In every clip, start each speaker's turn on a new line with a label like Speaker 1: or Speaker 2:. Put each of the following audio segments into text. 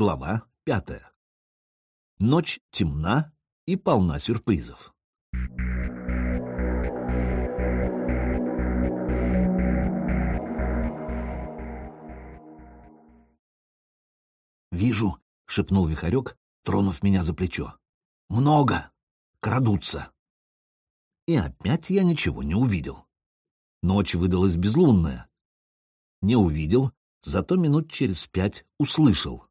Speaker 1: Глава пятая. Ночь темна и полна сюрпризов. «Вижу», — шепнул Вихарек, тронув меня за плечо. «Много! Крадутся!» И опять я ничего не увидел. Ночь выдалась безлунная. Не увидел, зато минут через пять услышал.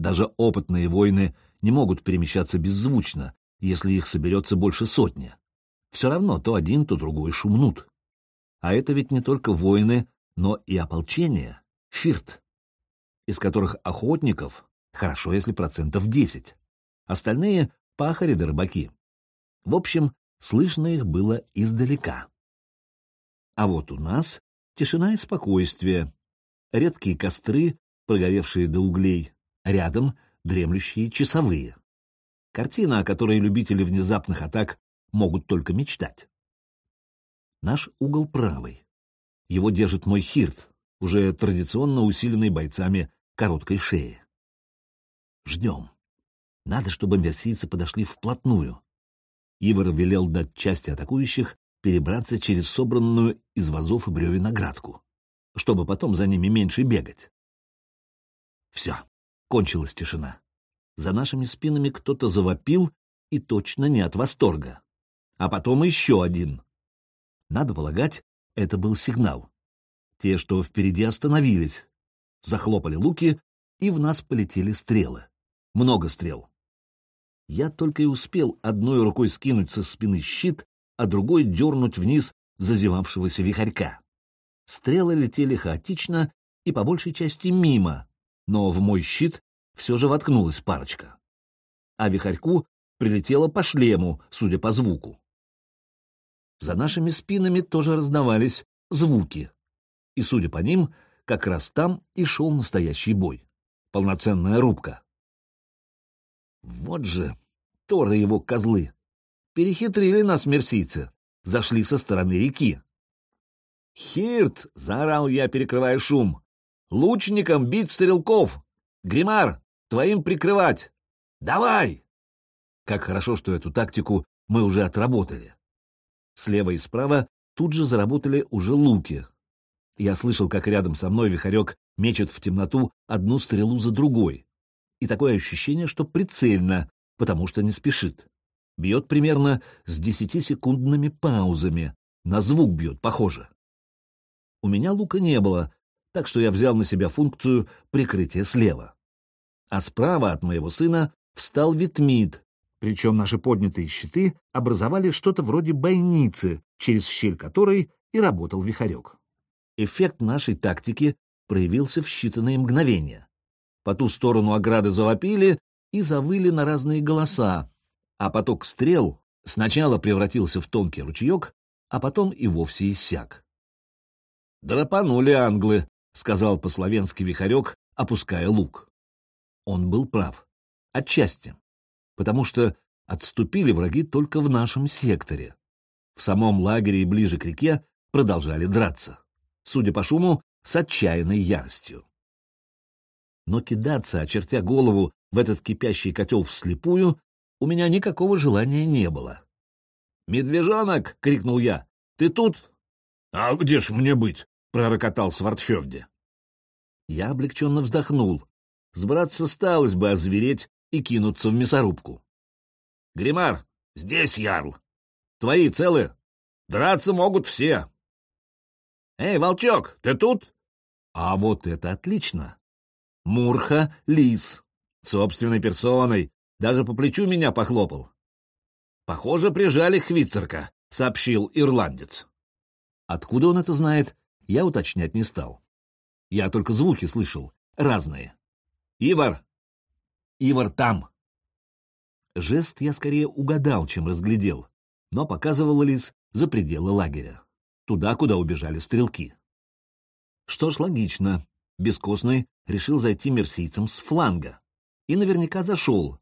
Speaker 1: Даже опытные воины не могут перемещаться беззвучно, если их соберется больше сотни. Все равно то один, то другой шумнут. А это ведь не только воины, но и ополчение, фирт, из которых охотников хорошо, если процентов десять. Остальные — пахари да рыбаки. В общем, слышно их было издалека. А вот у нас тишина и спокойствие, редкие костры, прогоревшие до углей, рядом дремлющие часовые. Картина, о которой любители внезапных атак могут только мечтать. Наш угол правый. Его держит мой хирт, уже традиционно усиленный бойцами короткой шеи. Ждем. Надо, чтобы мерсийцы подошли вплотную. Ивар велел дать части атакующих перебраться через собранную из вазов и бревен оградку, чтобы потом за ними меньше бегать. Все, кончилась тишина. За нашими спинами кто-то завопил, и точно не от восторга. А потом еще один. Надо полагать, это был сигнал. Те, что впереди остановились, захлопали луки, и в нас полетели стрелы. Много стрел. Я только и успел одной рукой скинуть со спины щит, а другой дернуть вниз зазевавшегося вихарька. Стрелы летели хаотично и по большей части мимо, но в мой щит все же воткнулась парочка. А вихарьку прилетело по шлему, судя по звуку. За нашими спинами тоже раздавались звуки, и, судя по ним, как раз там и шел настоящий бой. Полноценная рубка. Вот же, Торы его козлы! Перехитрили нас мерсийцы, зашли со стороны реки. «Хирт!» — заорал я, перекрывая шум. «Лучникам бить стрелков! Гримар, твоим прикрывать! Давай!» Как хорошо, что эту тактику мы уже отработали. Слева и справа тут же заработали уже луки. Я слышал, как рядом со мной вихарек мечет в темноту одну стрелу за другой. И такое ощущение, что прицельно, потому что не спешит. Бьет примерно с десятисекундными паузами. На звук бьет, похоже. У меня лука не было, так что я взял на себя функцию прикрытия слева. А справа от моего сына встал Витмид, причем наши поднятые щиты образовали что-то вроде бойницы, через щель которой и работал вихарек. Эффект нашей тактики проявился в считанные мгновения. По ту сторону ограды завопили и завыли на разные голоса, а поток стрел сначала превратился в тонкий ручеек, а потом и вовсе иссяк. «Драпанули англы», — сказал по-словенски вихарек, опуская лук. Он был прав. Отчасти. Потому что отступили враги только в нашем секторе. В самом лагере и ближе к реке продолжали драться. Судя по шуму, с отчаянной яростью. Но кидаться, очертя голову, в этот кипящий котел вслепую у меня никакого желания не было. «Медвежонок!» — крикнул я. «Ты тут?» «А где ж мне быть?» — пророкотал Свардхевде. Я облегченно вздохнул. Сбраться сталось бы озвереть и кинуться в мясорубку. — Гримар, здесь, Ярл. Твои целы? Драться могут все. — Эй, волчок, ты тут? — А вот это отлично. Мурха — лис. Собственной персоной. Даже по плечу меня похлопал. — Похоже, прижали Хвицерка, — сообщил ирландец. Откуда он это знает, я уточнять не стал. Я только звуки слышал, разные. «Ивар! Ивар там!» Жест я скорее угадал, чем разглядел, но показывал лис за пределы лагеря, туда, куда убежали стрелки. Что ж, логично. Бескостный решил зайти мерсийцам с фланга. И наверняка зашел.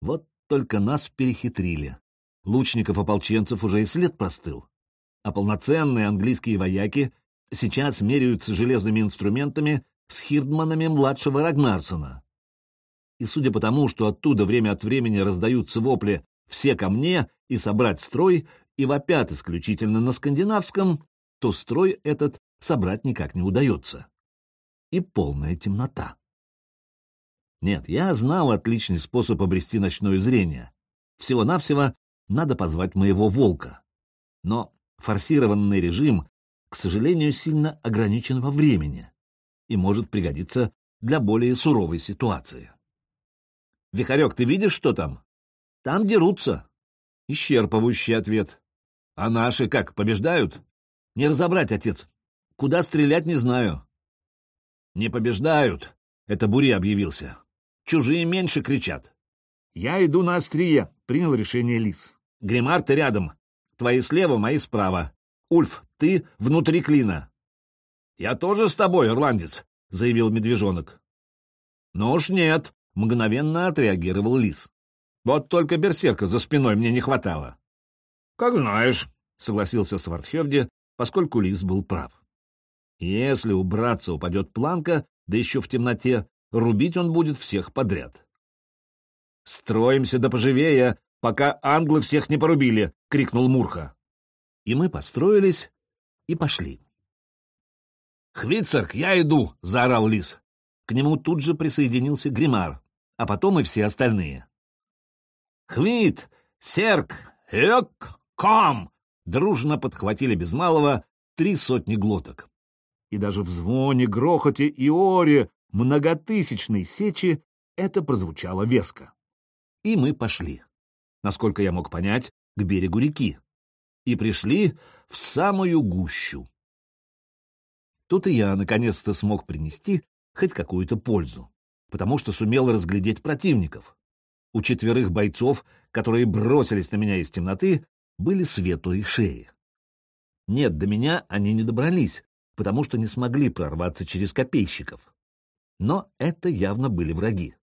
Speaker 1: Вот только нас перехитрили. Лучников-ополченцев уже и след простыл. А полноценные английские вояки сейчас меряются железными инструментами с хирдманами младшего Рагнарсона. И судя по тому, что оттуда время от времени раздаются вопли «все ко мне» и «собрать строй», и вопят исключительно на скандинавском, то строй этот собрать никак не удается. И полная темнота. Нет, я знал отличный способ обрести ночное зрение. Всего-навсего надо позвать моего волка. Но форсированный режим, к сожалению, сильно ограничен во времени и может пригодиться для более суровой ситуации. «Вихарек, ты видишь, что там?» «Там дерутся». Исчерпывающий ответ. «А наши как, побеждают?» «Не разобрать, отец. Куда стрелять, не знаю». «Не побеждают», — это Бури объявился. «Чужие меньше кричат». «Я иду на острие», — принял решение Лис. «Гримар, ты рядом. Твои слева, мои справа. Ульф, ты внутри клина». «Я тоже с тобой, ирландец», — заявил медвежонок. «Ну уж нет», — мгновенно отреагировал лис. «Вот только берсерка за спиной мне не хватало». «Как знаешь», — согласился Свардхевди, поскольку лис был прав. «Если убраться упадет планка, да еще в темноте, рубить он будет всех подряд». «Строимся да поживее, пока англы всех не порубили!» — крикнул Мурха. И мы построились и пошли. «Хвицерк, я иду!» — заорал лис. К нему тут же присоединился Гримар, а потом и все остальные. «Хвит! Серк! Эк! Ком!» дружно подхватили без малого три сотни глоток. И даже в звоне, грохоте и оре многотысячной сечи это прозвучало веско. И мы пошли, насколько я мог понять, к берегу реки. И пришли в самую гущу. Тут и я наконец-то смог принести хоть какую-то пользу, потому что сумел разглядеть противников. У четверых бойцов, которые бросились на меня из темноты, были светлые шеи. Нет, до меня они не добрались, потому что не смогли прорваться через копейщиков. Но это явно были враги.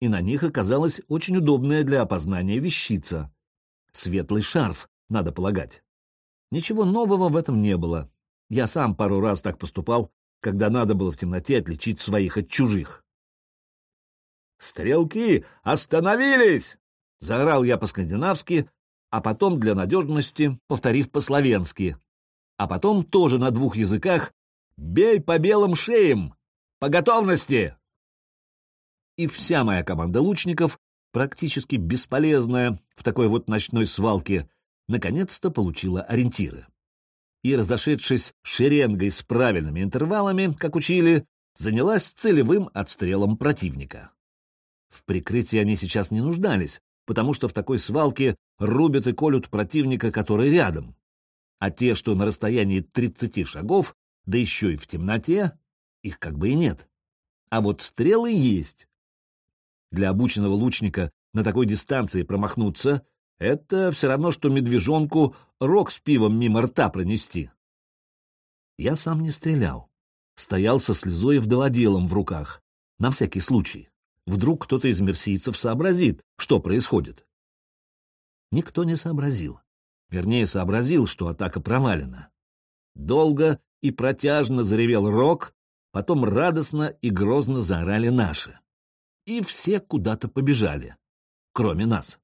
Speaker 1: И на них оказалась очень удобная для опознания вещица. Светлый шарф, надо полагать. Ничего нового в этом не было. Я сам пару раз так поступал, когда надо было в темноте отличить своих от чужих. «Стрелки, остановились!» — заорал я по-скандинавски, а потом для надежности повторив по-словенски, а потом тоже на двух языках «Бей по белым шеям! По готовности!» И вся моя команда лучников, практически бесполезная в такой вот ночной свалке, наконец-то получила ориентиры и, разошедшись шеренгой с правильными интервалами, как учили, занялась целевым отстрелом противника. В прикрытии они сейчас не нуждались, потому что в такой свалке рубят и колют противника, который рядом. А те, что на расстоянии 30 шагов, да еще и в темноте, их как бы и нет. А вот стрелы есть. Для обученного лучника на такой дистанции промахнуться это все равно, что медвежонку рог с пивом мимо рта пронести. Я сам не стрелял. Стоял со слезой и вдоводелом в руках, на всякий случай. Вдруг кто-то из мерсийцев сообразит, что происходит. Никто не сообразил. Вернее, сообразил, что атака провалена. Долго и протяжно заревел рог, потом радостно и грозно заорали наши. И все куда-то побежали, кроме нас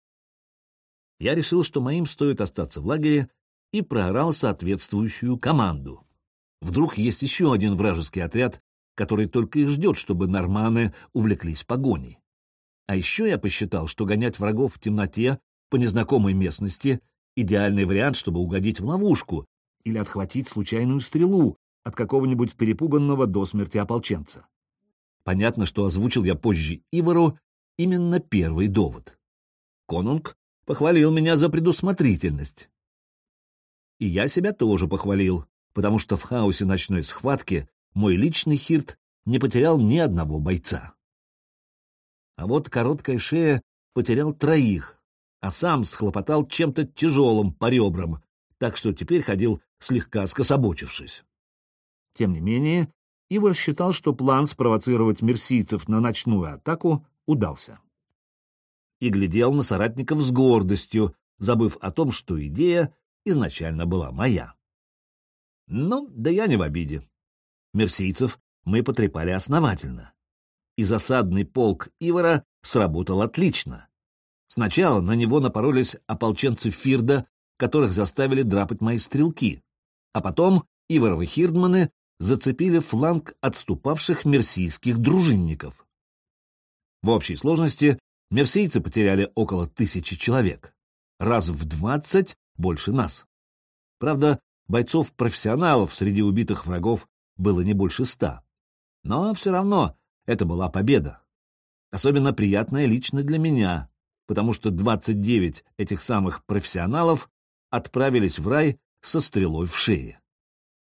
Speaker 1: я решил, что моим стоит остаться в лагере, и проорал соответствующую команду. Вдруг есть еще один вражеский отряд, который только и ждет, чтобы норманы увлеклись погоней. А еще я посчитал, что гонять врагов в темноте по незнакомой местности — идеальный вариант, чтобы угодить в ловушку или отхватить случайную стрелу от какого-нибудь перепуганного до смерти ополченца. Понятно, что озвучил я позже Ивару именно первый довод. Конунг похвалил меня за предусмотрительность. И я себя тоже похвалил, потому что в хаосе ночной схватки мой личный хирт не потерял ни одного бойца. А вот короткая шея потерял троих, а сам схлопотал чем-то тяжелым по ребрам, так что теперь ходил слегка скособочившись. Тем не менее, Ивар считал, что план спровоцировать мерсийцев на ночную атаку удался и глядел на соратников с гордостью, забыв о том, что идея изначально была моя. Ну, да я не в обиде. Мерсийцев мы потрепали основательно. и засадный полк Ивара сработал отлично. Сначала на него напоролись ополченцы Фирда, которых заставили драпать мои стрелки, а потом Иваровы хирдманы зацепили фланг отступавших мерсийских дружинников. В общей сложности мерсийцы потеряли около тысячи человек, раз в двадцать больше нас. Правда, бойцов-профессионалов среди убитых врагов было не больше ста. Но все равно это была победа. Особенно приятная лично для меня, потому что 29 этих самых профессионалов отправились в рай со стрелой в шее.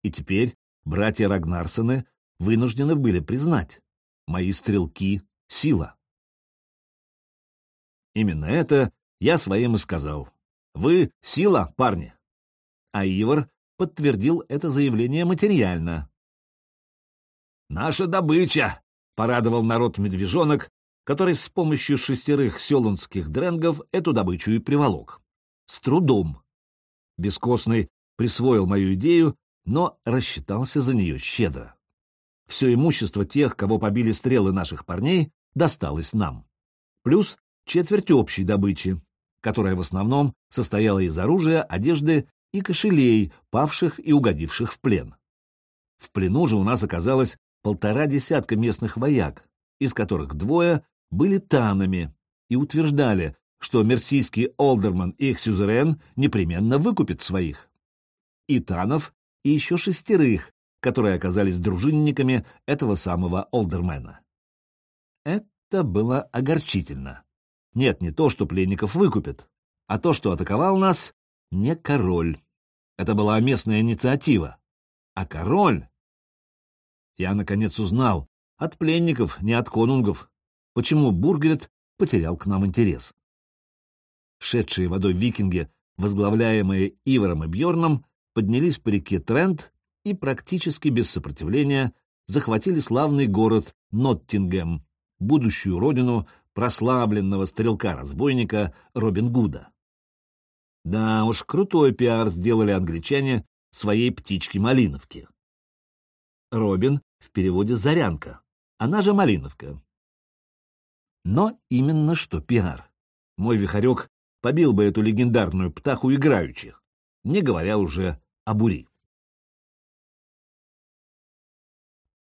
Speaker 1: И теперь братья Рагнарсены вынуждены были признать, мои стрелки — сила. Именно это я своим и сказал. Вы — сила, парни. А Ивар подтвердил это заявление материально. «Наша добыча!» — порадовал народ медвежонок, который с помощью шестерых селунских дренгов эту добычу и приволок. С трудом. Бескостный присвоил мою идею, но рассчитался за нее щедро. Все имущество тех, кого побили стрелы наших парней, досталось нам. Плюс четверть общей добычи, которая в основном состояла из оружия, одежды и кошелей, павших и угодивших в плен. В плену же у нас оказалось полтора десятка местных вояк, из которых двое были танами и утверждали, что мерсийский олдерман и их сюзерен непременно выкупит своих. И танов, и еще шестерых, которые оказались дружинниками этого самого олдермена. Это было огорчительно. Нет, не то, что пленников выкупят, а то, что атаковал нас, не король. Это была местная инициатива. А король... Я, наконец, узнал, от пленников, не от конунгов, почему Бургерет потерял к нам интерес. Шедшие водой викинги, возглавляемые Иваром и Бьорном, поднялись по реке Трент и практически без сопротивления захватили славный город Ноттингем, будущую родину прославленного стрелка-разбойника Робин Гуда. Да уж, крутой пиар сделали англичане своей птички-малиновки. Робин в переводе «зарянка», она же «малиновка». Но именно что пиар. Мой вихарек побил бы эту легендарную птаху играющих, не говоря уже о бури.